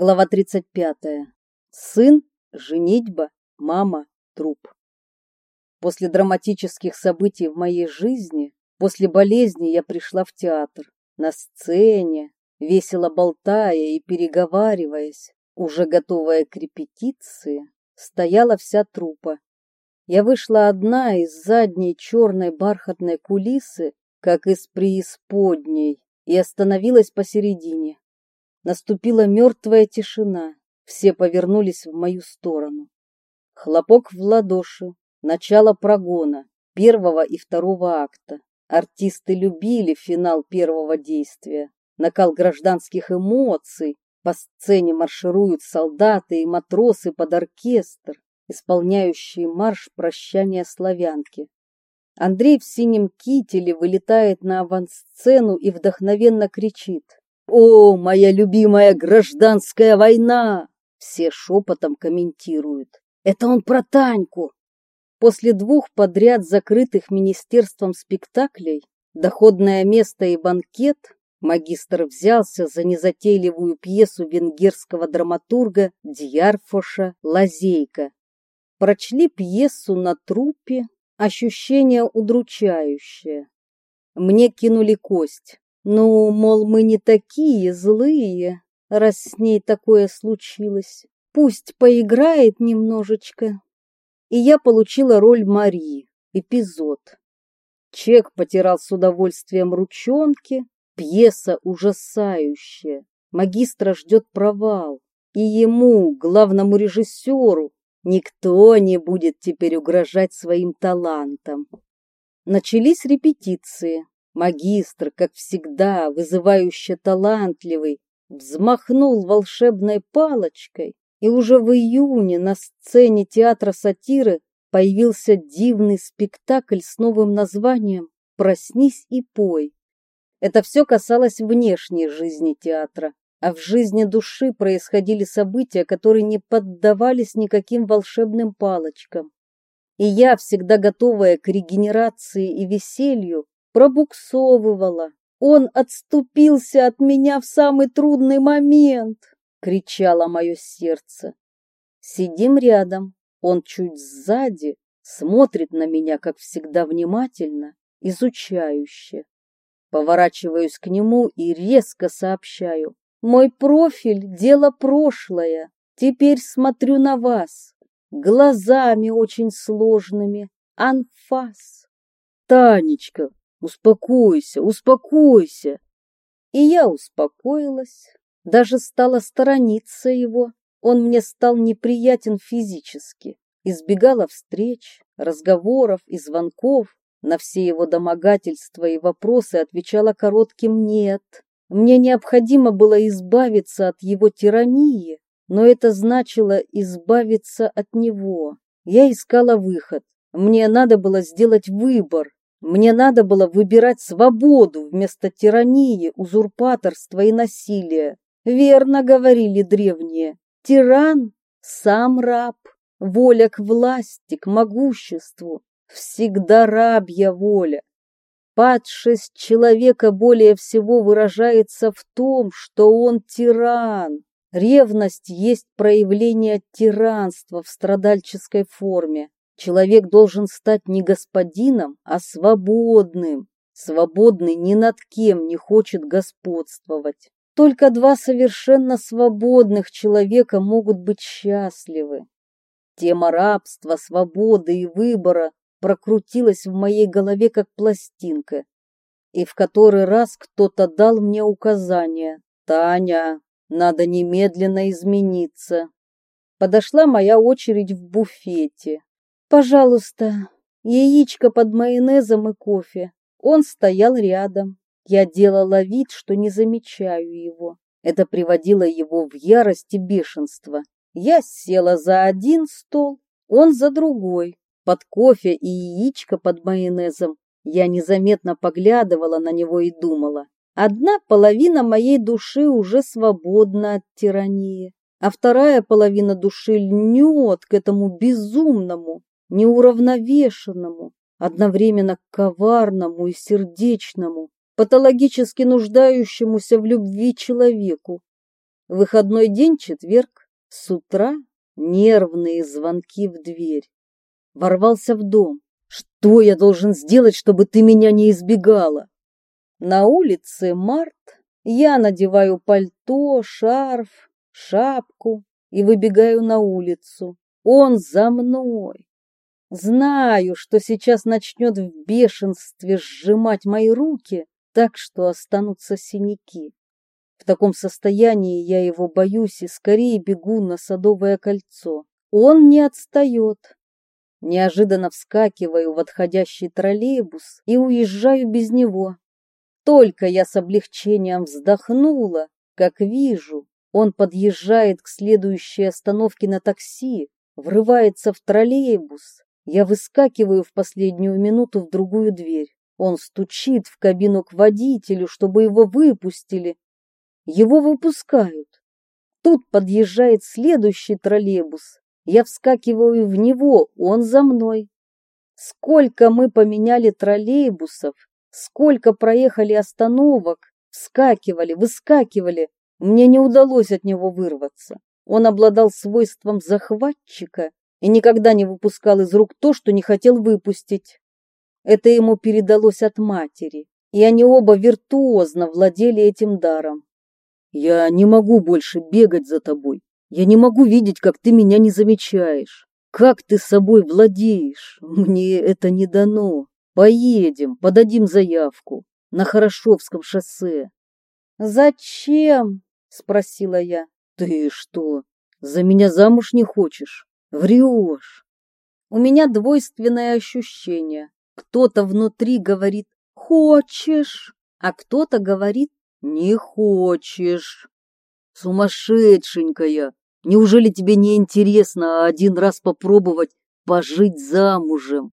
Глава 35. Сын, женитьба, мама, труп. После драматических событий в моей жизни, после болезни я пришла в театр. На сцене, весело болтая и переговариваясь, уже готовая к репетиции, стояла вся трупа. Я вышла одна из задней черной бархатной кулисы, как из преисподней, и остановилась посередине. Наступила мертвая тишина. Все повернулись в мою сторону. Хлопок в ладоши. Начало прогона. Первого и второго акта. Артисты любили финал первого действия. Накал гражданских эмоций. По сцене маршируют солдаты и матросы под оркестр, исполняющие марш прощания славянки. Андрей в синем кителе вылетает на авансцену и вдохновенно кричит. «О, моя любимая гражданская война!» Все шепотом комментируют. «Это он про Таньку!» После двух подряд закрытых министерством спектаклей «Доходное место и банкет» магистр взялся за незатейливую пьесу венгерского драматурга Дьярфоша «Лазейка». Прочли пьесу на трупе, ощущение удручающее. Мне кинули кость. Ну, мол, мы не такие злые, раз с ней такое случилось. Пусть поиграет немножечко. И я получила роль Марии, эпизод. Чек потирал с удовольствием ручонки, пьеса ужасающая. Магистра ждет провал. И ему, главному режиссеру, никто не будет теперь угрожать своим талантом. Начались репетиции. Магистр, как всегда, вызывающе талантливый, взмахнул волшебной палочкой, и уже в июне на сцене театра сатиры появился дивный спектакль с новым названием «Проснись и пой». Это все касалось внешней жизни театра, а в жизни души происходили события, которые не поддавались никаким волшебным палочкам. И я, всегда готовая к регенерации и веселью, пробуксовывала. Он отступился от меня в самый трудный момент, кричало мое сердце. Сидим рядом, он чуть сзади, смотрит на меня, как всегда, внимательно, изучающе. Поворачиваюсь к нему и резко сообщаю. Мой профиль — дело прошлое. Теперь смотрю на вас. Глазами очень сложными. Анфас. Танечка, Успокойся, успокойся. И я успокоилась, даже стала сторониться его. Он мне стал неприятен физически. Избегала встреч, разговоров и звонков. На все его домогательства и вопросы отвечала коротким «нет». Мне необходимо было избавиться от его тирании, но это значило избавиться от него. Я искала выход. Мне надо было сделать выбор, мне надо было выбирать свободу вместо тирании, узурпаторства и насилия. Верно говорили древние. Тиран – сам раб, воля к власти, к могуществу. Всегда рабья воля. Падшесть человека более всего выражается в том, что он тиран. Ревность есть проявление тиранства в страдальческой форме. Человек должен стать не господином, а свободным. Свободный ни над кем не хочет господствовать. Только два совершенно свободных человека могут быть счастливы. Тема рабства, свободы и выбора прокрутилась в моей голове как пластинка. И в который раз кто-то дал мне указание. «Таня, надо немедленно измениться». Подошла моя очередь в буфете. Пожалуйста, яичко под майонезом и кофе. Он стоял рядом. Я делала вид, что не замечаю его. Это приводило его в ярость и бешенство. Я села за один стол, он за другой. Под кофе и яичко под майонезом я незаметно поглядывала на него и думала. Одна половина моей души уже свободна от тирании, а вторая половина души льнет к этому безумному, неуравновешенному, одновременно коварному и сердечному, патологически нуждающемуся в любви человеку. Выходной день четверг. С утра нервные звонки в дверь. Ворвался в дом. Что я должен сделать, чтобы ты меня не избегала? На улице март. Я надеваю пальто, шарф, шапку и выбегаю на улицу. Он за мной. Знаю, что сейчас начнет в бешенстве сжимать мои руки, так что останутся синяки. В таком состоянии я его боюсь и скорее бегу на Садовое кольцо. Он не отстает. Неожиданно вскакиваю в отходящий троллейбус и уезжаю без него. Только я с облегчением вздохнула, как вижу, он подъезжает к следующей остановке на такси, врывается в троллейбус, я выскакиваю в последнюю минуту в другую дверь. Он стучит в кабину к водителю, чтобы его выпустили. Его выпускают. Тут подъезжает следующий троллейбус. Я вскакиваю в него, он за мной. Сколько мы поменяли троллейбусов, сколько проехали остановок, вскакивали, выскакивали. Мне не удалось от него вырваться. Он обладал свойством захватчика и никогда не выпускал из рук то, что не хотел выпустить. Это ему передалось от матери, и они оба виртуозно владели этим даром. «Я не могу больше бегать за тобой. Я не могу видеть, как ты меня не замечаешь. Как ты собой владеешь? Мне это не дано. Поедем, подадим заявку на Хорошовском шоссе». «Зачем?» — спросила я. «Ты что, за меня замуж не хочешь?» Врешь. У меня двойственное ощущение. Кто-то внутри говорит «хочешь», а кто-то говорит «не хочешь». Сумасшедшенькая! Неужели тебе не интересно один раз попробовать пожить замужем?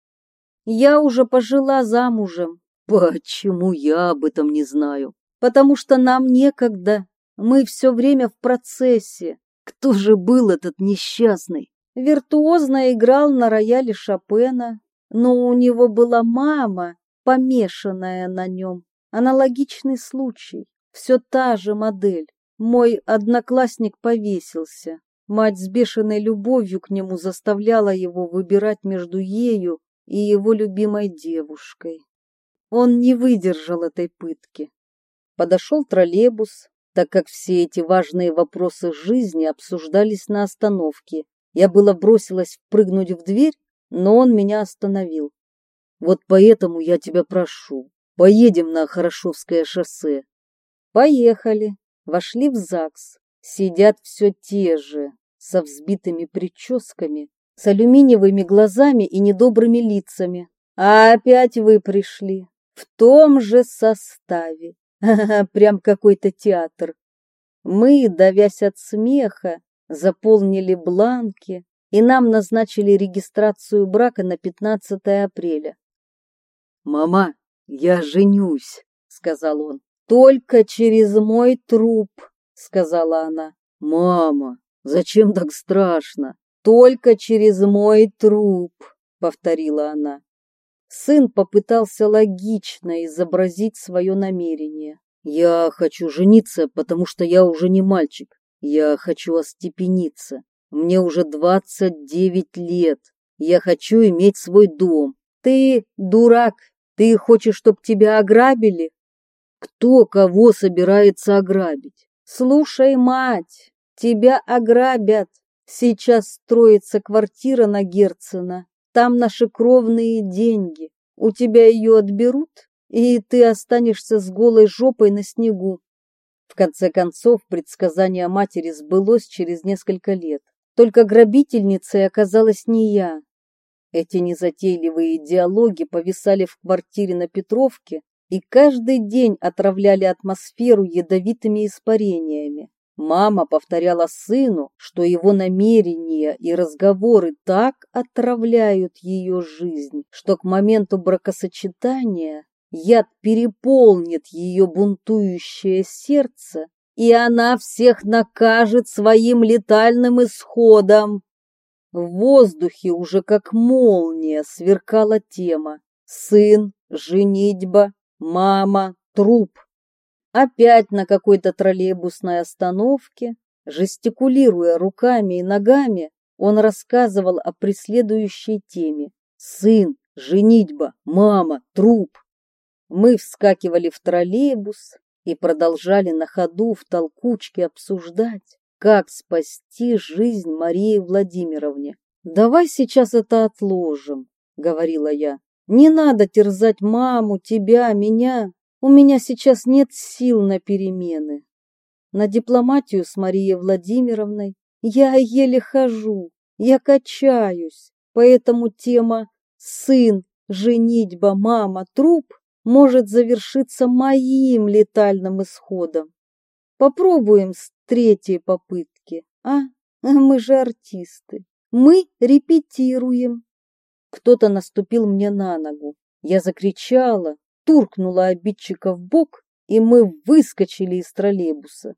Я уже пожила замужем. Почему я об этом не знаю? Потому что нам некогда. Мы все время в процессе. Кто же был этот несчастный? Виртуозно играл на рояле Шопена, но у него была мама, помешанная на нем. Аналогичный случай, все та же модель. Мой одноклассник повесился. Мать с бешеной любовью к нему заставляла его выбирать между ею и его любимой девушкой. Он не выдержал этой пытки. Подошел троллейбус, так как все эти важные вопросы жизни обсуждались на остановке, я было бросилась впрыгнуть в дверь, но он меня остановил. Вот поэтому я тебя прошу, поедем на Хорошовское шоссе. Поехали. Вошли в ЗАГС. Сидят все те же, со взбитыми прическами, с алюминиевыми глазами и недобрыми лицами. А опять вы пришли. В том же составе. Прям какой-то театр. Мы, давясь от смеха, заполнили бланки, и нам назначили регистрацию брака на 15 апреля. «Мама, я женюсь», — сказал он. «Только через мой труп», — сказала она. «Мама, зачем так страшно?» «Только через мой труп», — повторила она. Сын попытался логично изобразить свое намерение. «Я хочу жениться, потому что я уже не мальчик. Я хочу остепениться. Мне уже двадцать девять лет. Я хочу иметь свой дом. Ты дурак. Ты хочешь, чтобы тебя ограбили? Кто кого собирается ограбить? Слушай, мать, тебя ограбят. Сейчас строится квартира на Герцена. Там наши кровные деньги. У тебя ее отберут, и ты останешься с голой жопой на снегу. В конце концов, предсказание матери сбылось через несколько лет. Только грабительницей оказалась не я. Эти незатейливые диалоги повисали в квартире на Петровке и каждый день отравляли атмосферу ядовитыми испарениями. Мама повторяла сыну, что его намерения и разговоры так отравляют ее жизнь, что к моменту бракосочетания Яд переполнит ее бунтующее сердце, и она всех накажет своим летальным исходом. В воздухе уже как молния сверкала тема «Сын, женитьба, мама, труп». Опять на какой-то троллейбусной остановке Жестикулируя руками и ногами, он рассказывал о преследующей теме. Сын, женитьба, мама, труп. Мы вскакивали в троллейбус и продолжали на ходу в толкучке обсуждать, как спасти жизнь Марии Владимировне. «Давай сейчас это отложим», — говорила я. «Не надо терзать маму, тебя, меня. У меня сейчас нет сил на перемены. На дипломатию с Марией Владимировной я еле хожу, я качаюсь, поэтому тема «сын», «женитьба», «мама», «труп» может завершиться моим летальным исходом. Попробуем с третьей попытки, а? Мы же артисты. Мы репетируем. Кто-то наступил мне на ногу. Я закричала, туркнула обидчика в бок, и мы выскочили из троллейбуса.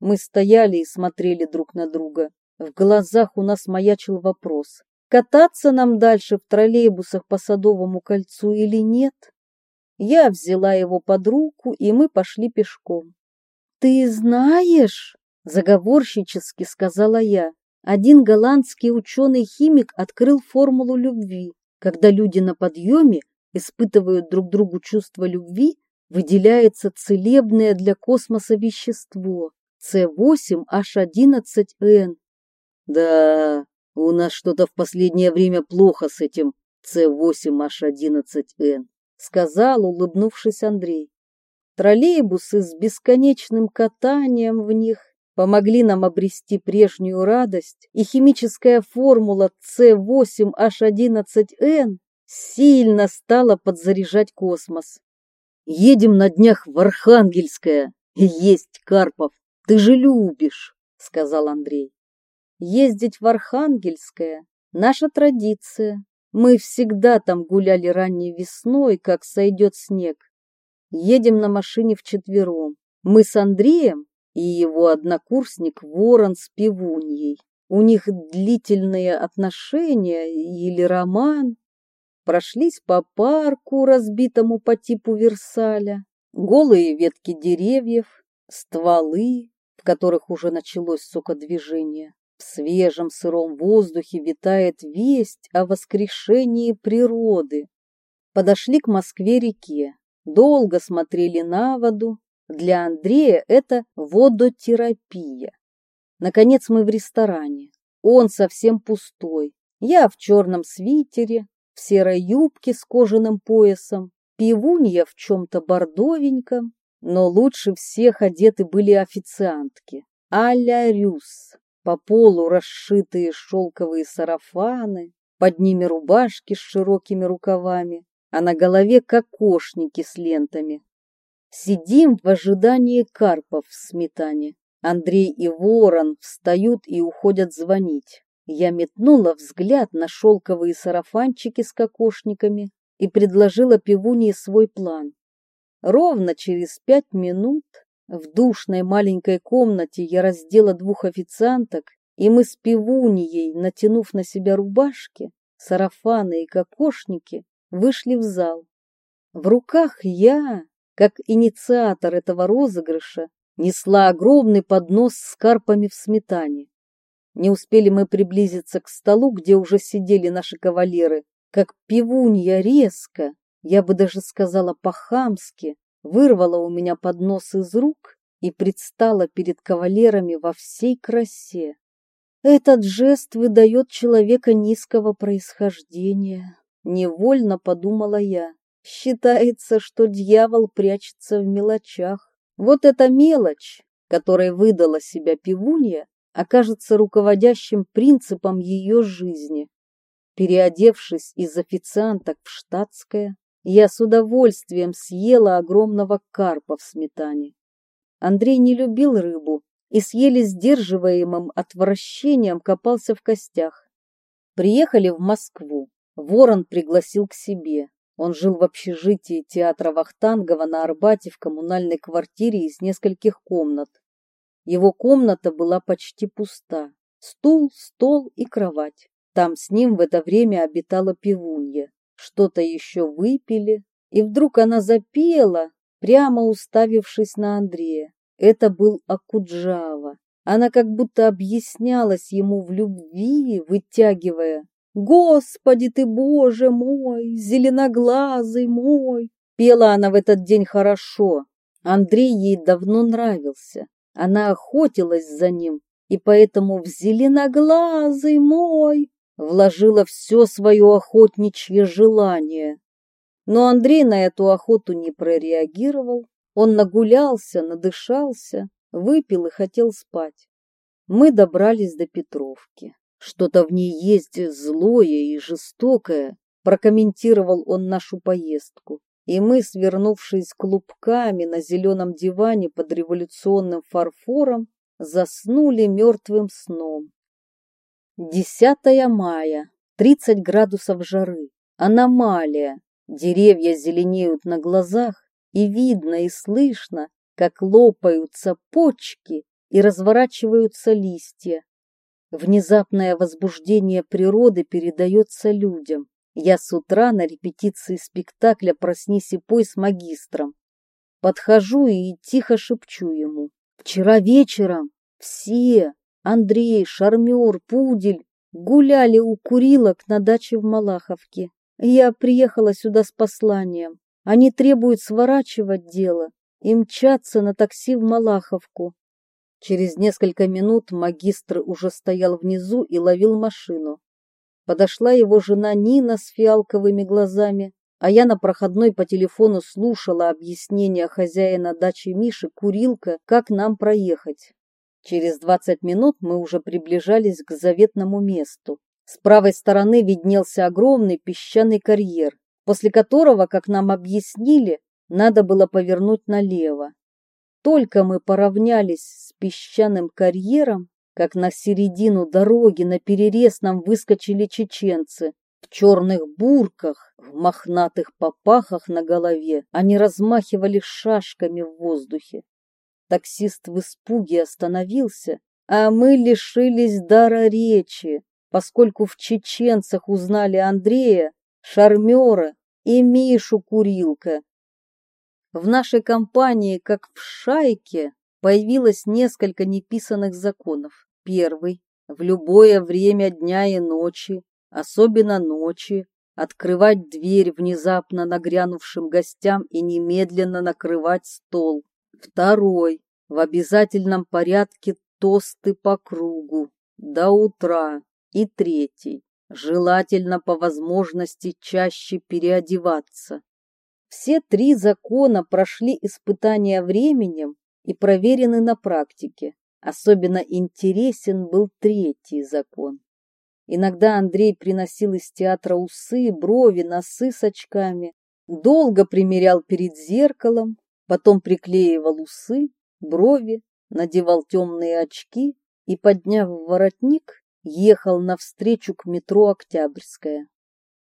Мы стояли и смотрели друг на друга. В глазах у нас маячил вопрос, кататься нам дальше в троллейбусах по Садовому кольцу или нет? Я взяла его под руку, и мы пошли пешком. «Ты знаешь?» — заговорщически сказала я. Один голландский ученый-химик открыл формулу любви. Когда люди на подъеме испытывают друг другу чувство любви, выделяется целебное для космоса вещество С8H11N. Да, у нас что-то в последнее время плохо с этим С8H11N, сказал, улыбнувшись Андрей. Троллейбусы с бесконечным катанием в них помогли нам обрести прежнюю радость, и химическая формула С8H11N сильно стала подзаряжать космос. «Едем на днях в Архангельское. Есть Карпов. Ты же любишь», — сказал Андрей. «Ездить в Архангельское — наша традиция. Мы всегда там гуляли ранней весной, как сойдет снег. Едем на машине вчетвером. Мы с Андреем и его однокурсник Ворон с Пивуньей. У них длительные отношения или роман. Прошлись по парку, разбитому по типу Версаля. Голые ветки деревьев, стволы, в которых уже началось сокодвижение. В свежем сыром воздухе витает весть о воскрешении природы. Подошли к Москве-реке, долго смотрели на воду, для Андрея это водотерапия. Наконец мы в ресторане. Он совсем пустой. Я в черном свитере, в серой юбке с кожаным поясом, пивунья в чем-то бордовеньком, но лучше всех одеты были официантки. а-ля Рюс, по полу расшитые шелковые сарафаны, под ними рубашки с широкими рукавами, а на голове кокошники с лентами. Сидим в ожидании карпов в сметане. Андрей и Ворон встают и уходят звонить. Я метнула взгляд на шелковые сарафанчики с кокошниками и предложила пивунье свой план. Ровно через пять минут в душной маленькой комнате я раздела двух официанток, и мы с пивуньей, натянув на себя рубашки, сарафаны и кокошники, вышли в зал. В руках я, как инициатор этого розыгрыша, несла огромный поднос с карпами в сметане. Не успели мы приблизиться к столу, где уже сидели наши кавалеры, как пивунья резко, я бы даже сказала по-хамски, вырвала у меня поднос из рук и предстала перед кавалерами во всей красе. Этот жест выдает человека низкого происхождения, невольно подумала я. Считается, что дьявол прячется в мелочах. Вот эта мелочь, которой выдала себя пивунья, окажется руководящим принципом ее жизни. Переодевшись из официанток в штатское, я с удовольствием съела огромного карпа в сметане. Андрей не любил рыбу и с еле сдерживаемым отвращением копался в костях. Приехали в Москву. Ворон пригласил к себе. Он жил в общежитии театра Вахтангова на Арбате в коммунальной квартире из нескольких комнат. Его комната была почти пуста. Стул, стол и кровать. Там с ним в это время обитала пивунья. Что-то еще выпили, и вдруг она запела, прямо уставившись на Андрея. Это был Акуджава. Она как будто объяснялась ему в любви, вытягивая «Господи ты, Боже мой, зеленоглазый мой!» Пела она в этот день хорошо. Андрей ей давно нравился. Она охотилась за ним, и поэтому в зеленоглазый мой вложила все свое охотничье желание. Но Андрей на эту охоту не прореагировал. Он нагулялся, надышался, выпил и хотел спать. Мы добрались до Петровки. Что-то в ней есть злое и жестокое, прокомментировал он нашу поездку. И мы, свернувшись клубками на зеленом диване под революционным фарфором, заснули мертвым сном. 10 мая, 30 градусов жары, аномалия, деревья зеленеют на глазах, и видно и слышно, как лопаются почки и разворачиваются листья. Внезапное возбуждение природы передается людям. Я с утра на репетиции спектакля «Проснись и пой» с магистром. Подхожу и тихо шепчу ему. Вчера вечером все, Андрей, Шармер, Пудель, гуляли у курилок на даче в Малаховке. Я приехала сюда с посланием. Они требуют сворачивать дело и мчаться на такси в Малаховку. Через несколько минут магистр уже стоял внизу и ловил машину. Подошла его жена Нина с фиалковыми глазами, а я на проходной по телефону слушала объяснения хозяина дачи Миши Курилка, как нам проехать. Через двадцать минут мы уже приближались к заветному месту. С правой стороны виднелся огромный песчаный карьер, после которого, как нам объяснили, надо было повернуть налево. Только мы поравнялись с песчаным карьером, как на середину дороги на перерез нам выскочили чеченцы. В черных бурках, в мохнатых попахах на голове они размахивали шашками в воздухе. Таксист в испуге остановился, а мы лишились дара речи, поскольку в чеченцах узнали Андрея, шармера и Мишу Курилка. В нашей компании, как в шайке, появилось несколько неписанных законов. Первый – в любое время дня и ночи, особенно ночи, открывать дверь внезапно нагрянувшим гостям и немедленно накрывать стол. Второй. В обязательном порядке тосты по кругу. До утра. И третий. Желательно по возможности чаще переодеваться. Все три закона прошли испытания временем и проверены на практике. Особенно интересен был третий закон. Иногда Андрей приносил из театра усы, брови, носы с очками, долго примерял перед зеркалом, потом приклеивал усы, брови, надевал темные очки и, подняв воротник, ехал навстречу к метро Октябрьская.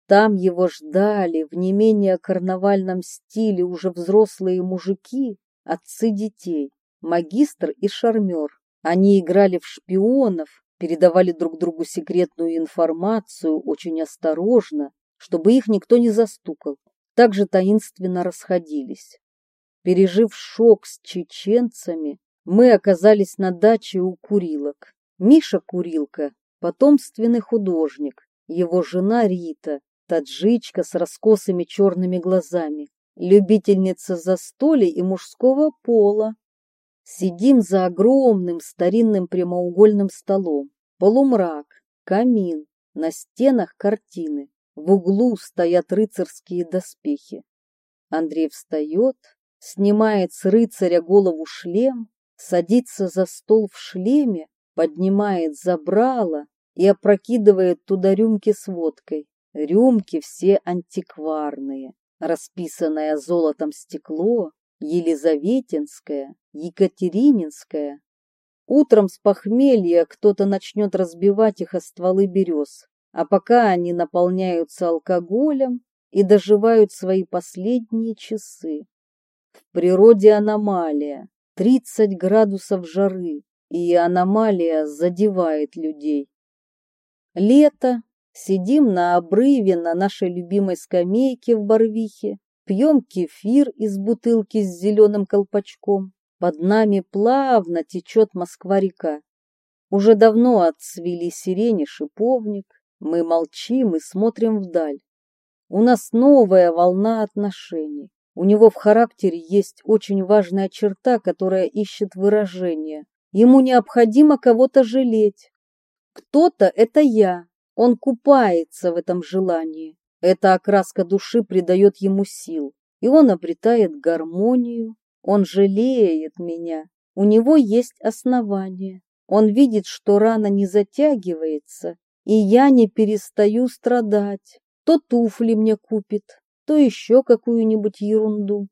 Там его ждали в не менее карнавальном стиле уже взрослые мужики, отцы детей, магистр и шармер. Они играли в шпионов, передавали друг другу секретную информацию очень осторожно, чтобы их никто не застукал. Также таинственно расходились. Пережив шок с чеченцами, мы оказались на даче у Курилок. Миша Курилка – потомственный художник, его жена Рита, таджичка с раскосыми черными глазами, любительница застолья и мужского пола. Сидим за огромным старинным прямоугольным столом. Полумрак, камин, на стенах картины. В углу стоят рыцарские доспехи. Андрей встает, снимает с рыцаря голову шлем, садится за стол в шлеме, поднимает забрало и опрокидывает туда рюмки с водкой. Рюмки все антикварные, расписанное золотом стекло, Елизаветинское, Екатерининское. Утром с похмелья кто-то начнет разбивать их о стволы берез, а пока они наполняются алкоголем и доживают свои последние часы. Природе аномалия, 30 градусов жары, и аномалия задевает людей. Лето, сидим на обрыве на нашей любимой скамейке в Барвихе, пьем кефир из бутылки с зеленым колпачком. Под нами плавно течет Москва-река. Уже давно отцвели сирени шиповник, мы молчим и смотрим вдаль. У нас новая волна отношений. У него в характере есть очень важная черта, которая ищет выражение. Ему необходимо кого-то жалеть. Кто-то — это я. Он купается в этом желании. Эта окраска души придает ему сил, и он обретает гармонию. Он жалеет меня. У него есть основания. Он видит, что рана не затягивается, и я не перестаю страдать. То туфли мне купит, то еще какую-нибудь ерунду.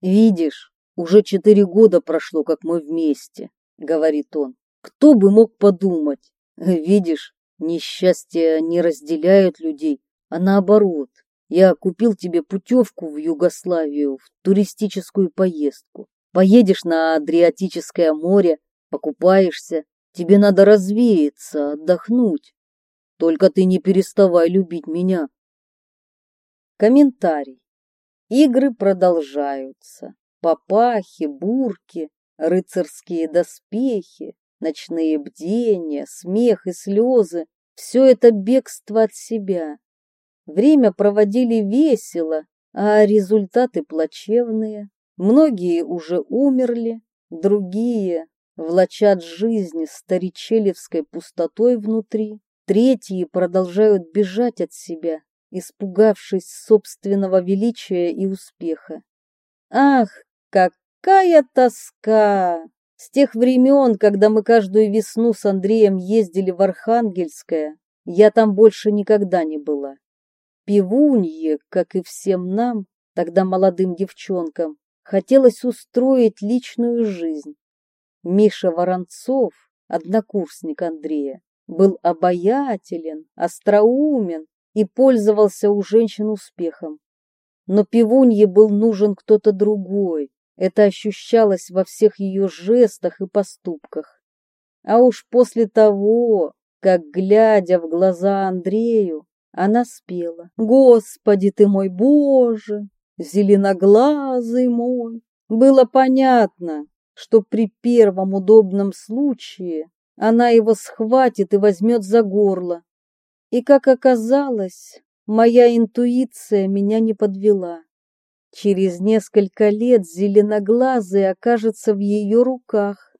Видишь, уже четыре года прошло, как мы вместе, говорит он. Кто бы мог подумать? Видишь, несчастья не разделяют людей, а наоборот. Я купил тебе путевку в Югославию, в туристическую поездку. Поедешь на Адриатическое море, покупаешься. Тебе надо развеяться, отдохнуть. Только ты не переставай любить меня. Комментарий. Игры продолжаются. Папахи, бурки, рыцарские доспехи, ночные бдения, смех и слезы — все это бегство от себя. Время проводили весело, а результаты плачевные. Многие уже умерли, другие влачат жизнь старичелевской пустотой внутри, третьи продолжают бежать от себя, испугавшись собственного величия и успеха. Ах, какая тоска! С тех времен, когда мы каждую весну с Андреем ездили в Архангельское, я там больше никогда не была. Пивунье, как и всем нам, тогда молодым девчонкам, хотелось устроить личную жизнь. Миша Воронцов, однокурсник Андрея, был обаятелен, остроумен и пользовался у женщин успехом. Но пивунье был нужен кто-то другой. Это ощущалось во всех ее жестах и поступках. А уж после того, как, глядя в глаза Андрею, она спела «Господи ты мой Боже, зеленоглазый мой», было понятно, что при первом удобном случае она его схватит и возьмет за горло, и, как оказалось, моя интуиция меня не подвела. Через несколько лет зеленоглазый окажется в ее руках.